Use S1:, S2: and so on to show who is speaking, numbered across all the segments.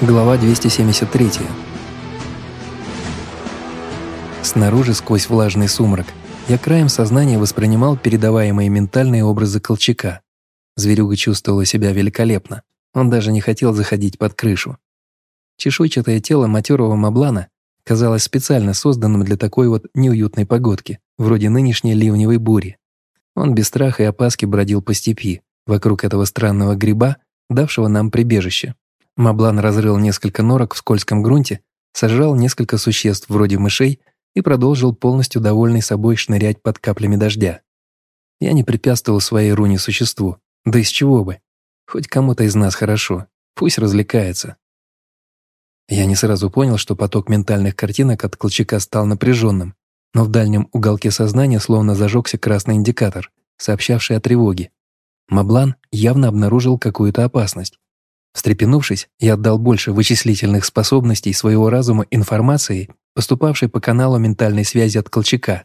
S1: Глава 273. Снаружи, сквозь влажный сумрак, я краем сознания воспринимал передаваемые ментальные образы Колчака. Зверюга чувствовала себя великолепно. Он даже не хотел заходить под крышу. Чешуйчатое тело матерого Маблана казалось специально созданным для такой вот неуютной погодки, вроде нынешней ливневой бури. Он без страха и опаски бродил по степи, вокруг этого странного гриба, давшего нам прибежище. Маблан разрыл несколько норок в скользком грунте, сожрал несколько существ вроде мышей и продолжил полностью довольный собой шнырять под каплями дождя. Я не препятствовал своей руне существу, да из чего бы. Хоть кому-то из нас хорошо, пусть развлекается. Я не сразу понял, что поток ментальных картинок от Колчака стал напряженным, но в дальнем уголке сознания словно зажегся красный индикатор, сообщавший о тревоге. Маблан явно обнаружил какую-то опасность. Встрепенувшись, я отдал больше вычислительных способностей своего разума информации, поступавшей по каналу ментальной связи от Колчака,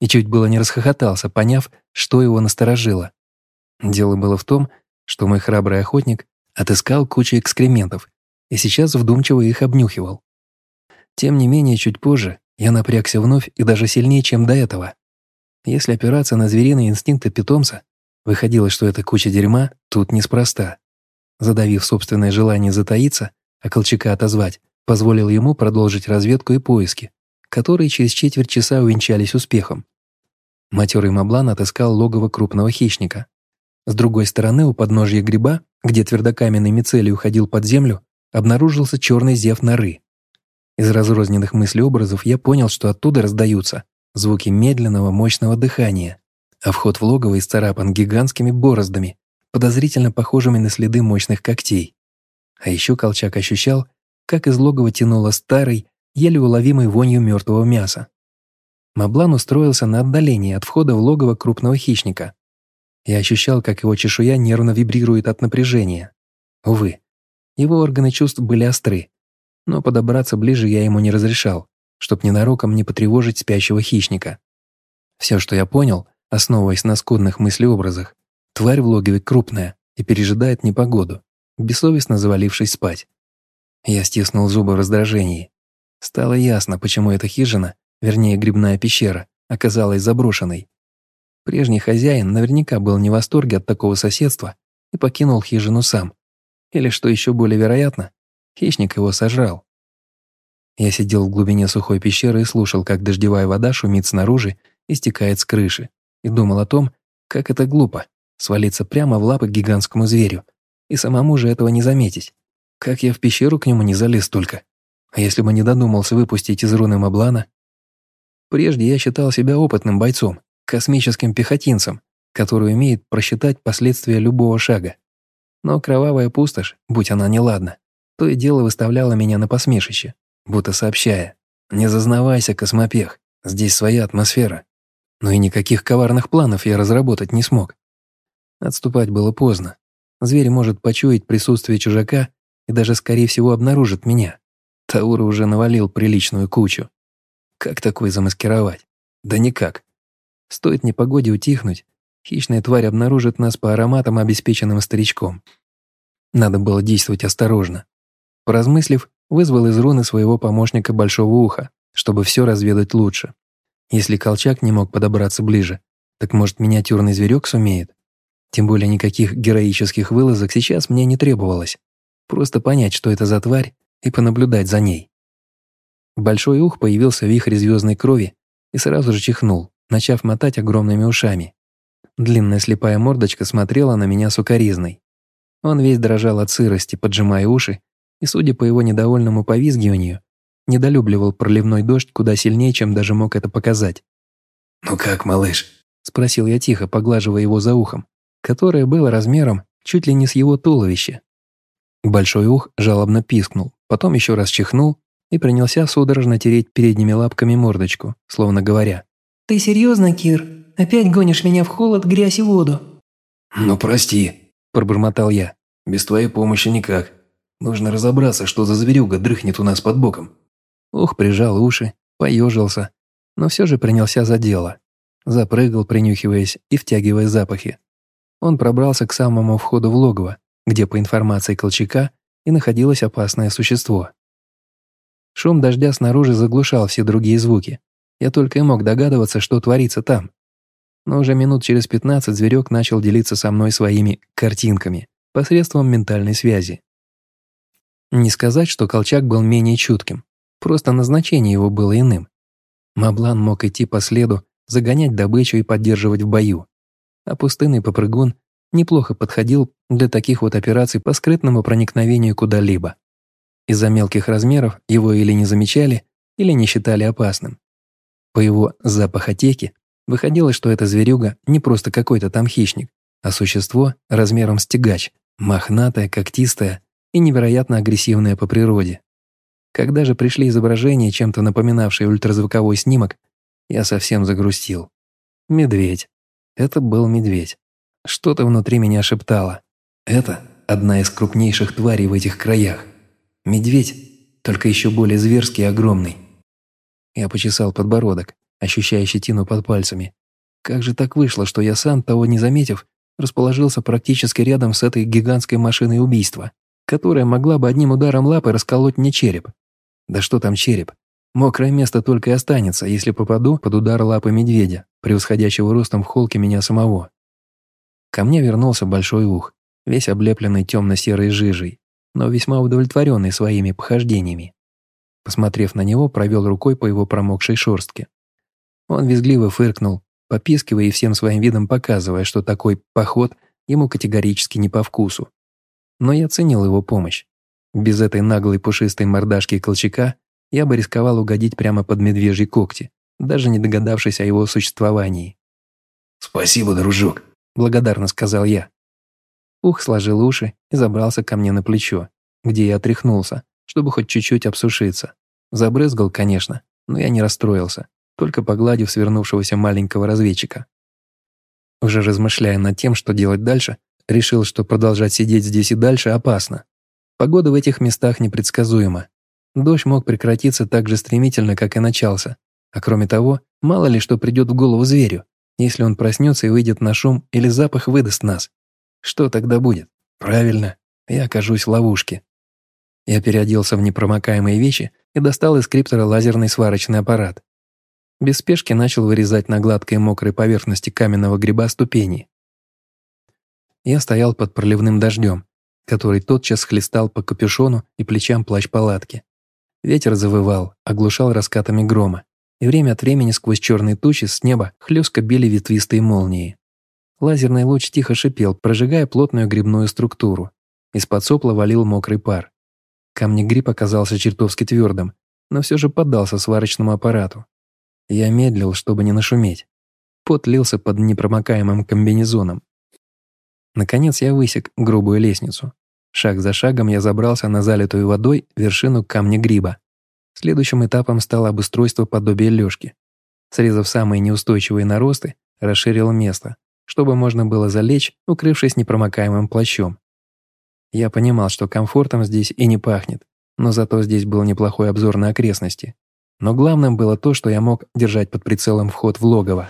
S1: и чуть было не расхохотался, поняв, что его насторожило. Дело было в том, что мой храбрый охотник отыскал кучу экскрементов и сейчас вдумчиво их обнюхивал. Тем не менее, чуть позже я напрягся вновь и даже сильнее, чем до этого. Если опираться на звериные инстинкты питомца, выходило, что эта куча дерьма тут неспроста задавив собственное желание затаиться, а Колчака отозвать, позволил ему продолжить разведку и поиски, которые через четверть часа увенчались успехом. Матерый Маблан отыскал логово крупного хищника. С другой стороны, у подножья гриба, где твердокаменный мицелий уходил под землю, обнаружился черный зев норы. Из разрозненных мыслеобразов я понял, что оттуда раздаются звуки медленного мощного дыхания, а вход в логово исцарапан гигантскими бороздами, подозрительно похожими на следы мощных когтей. А еще Колчак ощущал, как из логова тянуло старой, еле уловимой вонью мертвого мяса. Маблан устроился на отдалении от входа в логово крупного хищника. Я ощущал, как его чешуя нервно вибрирует от напряжения. Увы, его органы чувств были остры, но подобраться ближе я ему не разрешал, чтоб ненароком не потревожить спящего хищника. Все, что я понял, основываясь на скудных мыслеобразах, Тварь в логове крупная и пережидает непогоду, бессовестно завалившись спать. Я стиснул зубы в раздражении. Стало ясно, почему эта хижина, вернее грибная пещера, оказалась заброшенной. Прежний хозяин наверняка был не в восторге от такого соседства и покинул хижину сам. Или, что еще более вероятно, хищник его сожрал. Я сидел в глубине сухой пещеры и слушал, как дождевая вода шумит снаружи и стекает с крыши, и думал о том, как это глупо свалиться прямо в лапы гигантскому зверю, и самому же этого не заметить. Как я в пещеру к нему не залез только. А если бы не додумался выпустить из руны Маблана? Прежде я считал себя опытным бойцом, космическим пехотинцем, который умеет просчитать последствия любого шага. Но кровавая пустошь, будь она неладна, то и дело выставляла меня на посмешище, будто сообщая «Не зазнавайся, космопех, здесь своя атмосфера». Но и никаких коварных планов я разработать не смог. Отступать было поздно. Зверь может почуять присутствие чужака и даже, скорее всего, обнаружит меня. Таура уже навалил приличную кучу. Как такой замаскировать? Да никак. Стоит непогоде утихнуть, хищная тварь обнаружит нас по ароматам, обеспеченным старичком. Надо было действовать осторожно. Поразмыслив, вызвал из руны своего помощника Большого Уха, чтобы все разведать лучше. Если Колчак не мог подобраться ближе, так может миниатюрный зверек сумеет? Тем более никаких героических вылазок сейчас мне не требовалось. Просто понять, что это за тварь, и понаблюдать за ней. Большой ух появился в вихре звездной крови и сразу же чихнул, начав мотать огромными ушами. Длинная слепая мордочка смотрела на меня сукоризной. Он весь дрожал от сырости, поджимая уши, и, судя по его недовольному повизгиванию, недолюбливал проливной дождь куда сильнее, чем даже мог это показать.
S2: «Ну как, малыш?»
S1: – спросил я тихо, поглаживая его за ухом которое было размером чуть ли не с его туловища. Большой ух жалобно пискнул, потом еще раз чихнул и принялся судорожно тереть передними лапками мордочку, словно говоря.
S3: «Ты серьезно, Кир? Опять гонишь меня в холод, грязь и воду?»
S2: «Ну, прости», – пробормотал я. «Без твоей помощи никак. Нужно разобраться, что за зверюга дрыхнет у нас под боком».
S1: Ух прижал уши, поежился, но все же принялся за дело. Запрыгал, принюхиваясь и втягивая запахи. Он пробрался к самому входу в логово, где, по информации Колчака, и находилось опасное существо. Шум дождя снаружи заглушал все другие звуки. Я только и мог догадываться, что творится там. Но уже минут через пятнадцать зверек начал делиться со мной своими картинками посредством ментальной связи. Не сказать, что Колчак был менее чутким, просто назначение его было иным. Маблан мог идти по следу, загонять добычу и поддерживать в бою. А пустынный попрыгун неплохо подходил для таких вот операций по скрытному проникновению куда-либо. Из-за мелких размеров его или не замечали, или не считали опасным. По его запахотеке выходило, что эта зверюга не просто какой-то там хищник, а существо размером с тягач, мохнатое, когтистое и невероятно агрессивное по природе. Когда же пришли изображения, чем-то напоминавшие ультразвуковой снимок, я совсем загрустил. Медведь. Это был медведь. Что-то внутри меня шептало. Это одна из крупнейших тварей в этих краях. Медведь, только еще более зверский и огромный. Я почесал подбородок, ощущая щетину под пальцами. Как же так вышло, что я сам, того не заметив, расположился практически рядом с этой гигантской машиной убийства, которая могла бы одним ударом лапы расколоть мне череп. Да что там череп? Мокрое место только и останется, если попаду под удар лапы медведя, превосходящего ростом в холке меня самого. Ко мне вернулся большой ух, весь облепленный темно-серой жижей, но весьма удовлетворенный своими похождениями. Посмотрев на него, провел рукой по его промокшей шерстке. Он визгливо фыркнул, попискивая и всем своим видом показывая, что такой поход ему категорически не по вкусу. Но я ценил его помощь. Без этой наглой пушистой мордашки Колчака я бы рисковал угодить прямо под медвежьи когти, даже не догадавшись о его существовании.
S2: «Спасибо, дружок», —
S1: благодарно сказал я. Ух сложил уши и забрался ко мне на плечо, где я отряхнулся, чтобы хоть чуть-чуть обсушиться. Забрызгал, конечно, но я не расстроился, только погладив свернувшегося маленького разведчика. Уже размышляя над тем, что делать дальше, решил, что продолжать сидеть здесь и дальше опасно. Погода в этих местах непредсказуема. Дождь мог прекратиться так же стремительно, как и начался. А кроме того, мало ли что придет в голову зверю, если он проснется и выйдет на шум или запах выдаст нас. Что тогда будет? Правильно, я окажусь в ловушке. Я переоделся в непромокаемые вещи и достал из криптора лазерный сварочный аппарат. Без спешки начал вырезать на гладкой мокрой поверхности каменного гриба ступени. Я стоял под проливным дождем, который тотчас хлестал по капюшону и плечам плащ-палатки. Ветер завывал, оглушал раскатами грома, и время от времени сквозь черные тучи с неба хлестко били ветвистые молнии. Лазерный луч тихо шипел, прожигая плотную грибную структуру. Из-под сопла валил мокрый пар. Камни-гриб оказался чертовски твердым, но все же поддался сварочному аппарату. Я медлил, чтобы не нашуметь. Пот лился под непромокаемым комбинезоном. Наконец я высек грубую лестницу. Шаг за шагом я забрался на залитую водой вершину камня гриба. Следующим этапом стало обустройство подобия лёжки. Срезав самые неустойчивые наросты, расширил место, чтобы можно было залечь, укрывшись непромокаемым плащом. Я понимал, что комфортом здесь и не пахнет, но зато здесь был неплохой обзор на окрестности. Но главным было то, что я мог держать под прицелом вход в логово.